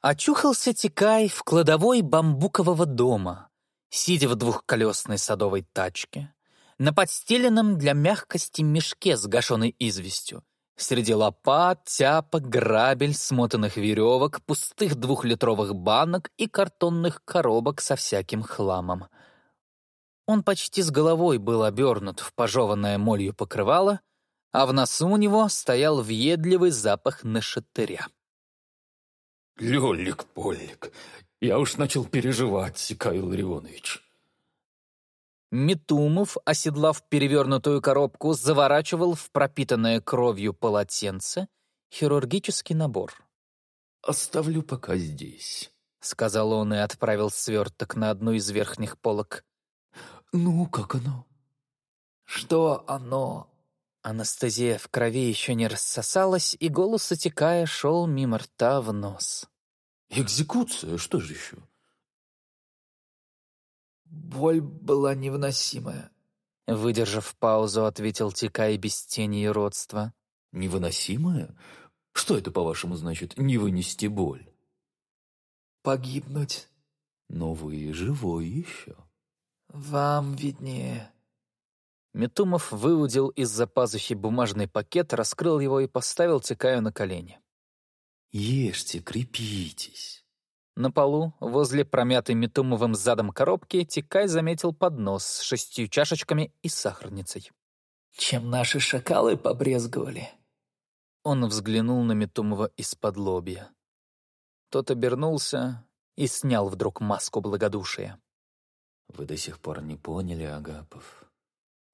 Очухался Тикай в кладовой бамбукового дома, сидя в двухколесной садовой тачке, на подстеленном для мягкости мешке с гашеной известью, среди лопат, тяпок, грабель, смотанных веревок, пустых двухлитровых банок и картонных коробок со всяким хламом. Он почти с головой был обернут в пожеванное молью покрывало, а в носу у него стоял въедливый запах нашатыря. «Лёлик-полик, я уж начал переживать, Кайл Ларионович». Метумов, оседлав перевернутую коробку, заворачивал в пропитанное кровью полотенце хирургический набор. «Оставлю пока здесь», — сказал он и отправил сверток на одну из верхних полок. «Ну, как оно?» «Что оно?» Анестезия в крови еще не рассосалась, и голос, отекая, шел мимо рта в нос. «Экзекуция? Что же еще?» Боль была невыносимая. Выдержав паузу, ответил Тикай без тени и родства. «Невыносимая? Что это, по-вашему, значит «не вынести боль»?» «Погибнуть». «Но вы живой еще». «Вам виднее». Метумов выудил из-за пазухи бумажный пакет, раскрыл его и поставил Тикаю на колени. «Ешьте, крепитесь». На полу, возле промятой Метумовым задом коробки, Тикай заметил поднос с шестью чашечками и сахарницей. «Чем наши шакалы побрезговали?» Он взглянул на Метумова из-под лобья. Тот обернулся и снял вдруг маску благодушия. «Вы до сих пор не поняли, Агапов?»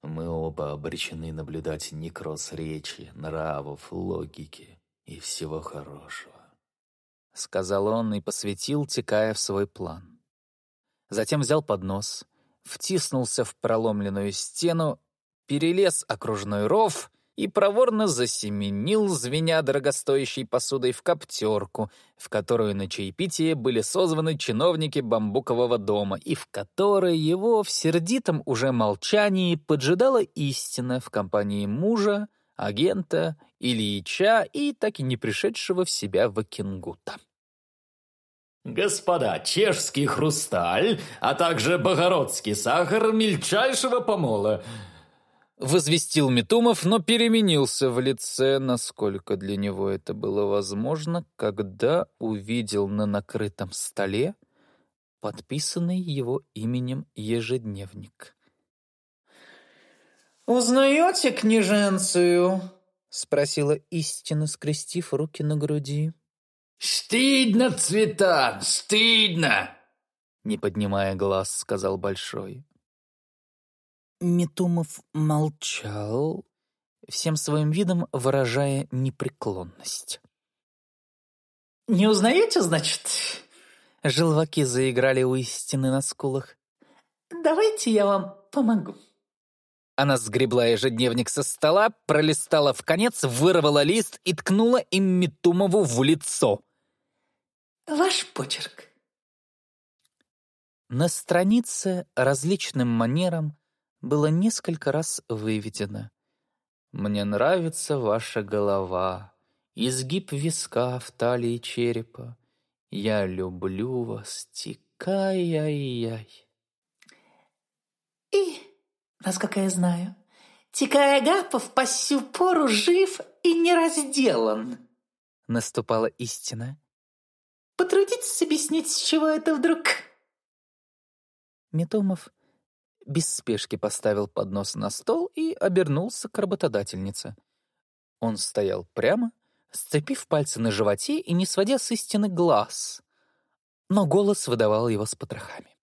Мы оба обречены наблюдать некроз речи, нравов, логики и всего хорошего. Сказал он и посвятил, текая в свой план. Затем взял поднос, втиснулся в проломленную стену, перелез окружной ров и проворно засеменил, звеня дорогостоящей посудой в коптерку, в которую на чаепитие были созваны чиновники бамбукового дома, и в которой его в сердитом уже молчании поджидала истина в компании мужа, агента, Ильича и так и не пришедшего в себя Вакингута. «Господа, чешский хрусталь, а также богородский сахар мельчайшего помола», возвестил Метумов, но переменился в лице, насколько для него это было возможно, когда увидел на накрытом столе подписанный его именем ежедневник. «Узнаете княженцию?» — спросила истина, скрестив руки на груди. «Стыдно, Цветан, стыдно!» Не поднимая глаз, сказал Большой. Метумов молчал, всем своим видом выражая непреклонность. «Не узнаете, значит?» Желваки заиграли у истины на скулах. «Давайте я вам помогу». Она сгребла ежедневник со стола, пролистала в конец, вырвала лист и ткнула им Метумову в лицо. «Ваш почерк». На странице различным манером было несколько раз выведено. «Мне нравится ваша голова, изгиб виска в талии черепа. Я люблю вас, тикай-яй-яй». «И, насколько я знаю, Тикай Агапов по сю пору жив и не разделан», — наступала истина. «Потрудитесь объяснить, с чего это вдруг?» Метомов без спешки поставил поднос на стол и обернулся к работодательнице. Он стоял прямо, сцепив пальцы на животе и не сводя с истины глаз, но голос выдавал его с потрохами.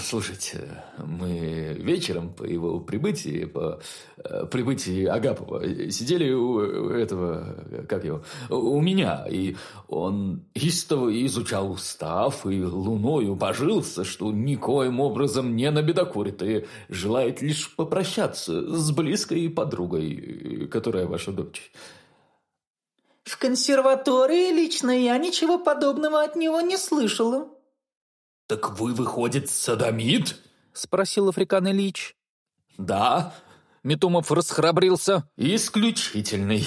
Слушайте, мы вечером по его прибытии, по э, прибытии Агапова, сидели у этого, как его, у меня, и он истово изучал устав и луною божился, что никоим образом не набедокурит и желает лишь попрощаться с близкой подругой, которая ваша дочь. В консерватории лично я ничего подобного от него не слышала. «Так вы, выходит, садомит?» — спросил Африкан Ильич. «Да». Метумов расхрабрился. «Исключительный.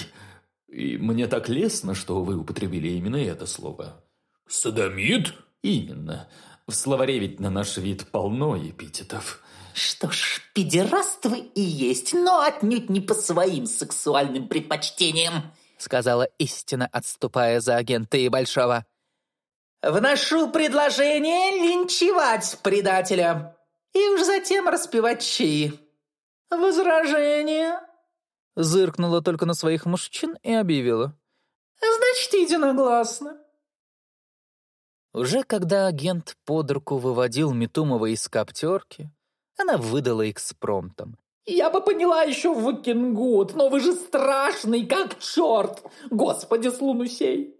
И мне так лестно, что вы употребили именно это слово. Садомит? Именно. В словаре ведь на наш вид полно эпитетов. Что ж, педераст вы и есть, но отнюдь не по своим сексуальным предпочтениям, сказала истина, отступая за агента и Большого. Вношу предложение линчевать предателя и уж затем распевать чаи. Возражение? Зыркнула только на своих мужчин и объявила. Значит, единогласно. Уже когда агент под руку выводил Митумова из коптерки, она выдала экспромтом. «Я бы поняла еще в Вакингут, но вы же страшный, как черт! Господи, слунусей!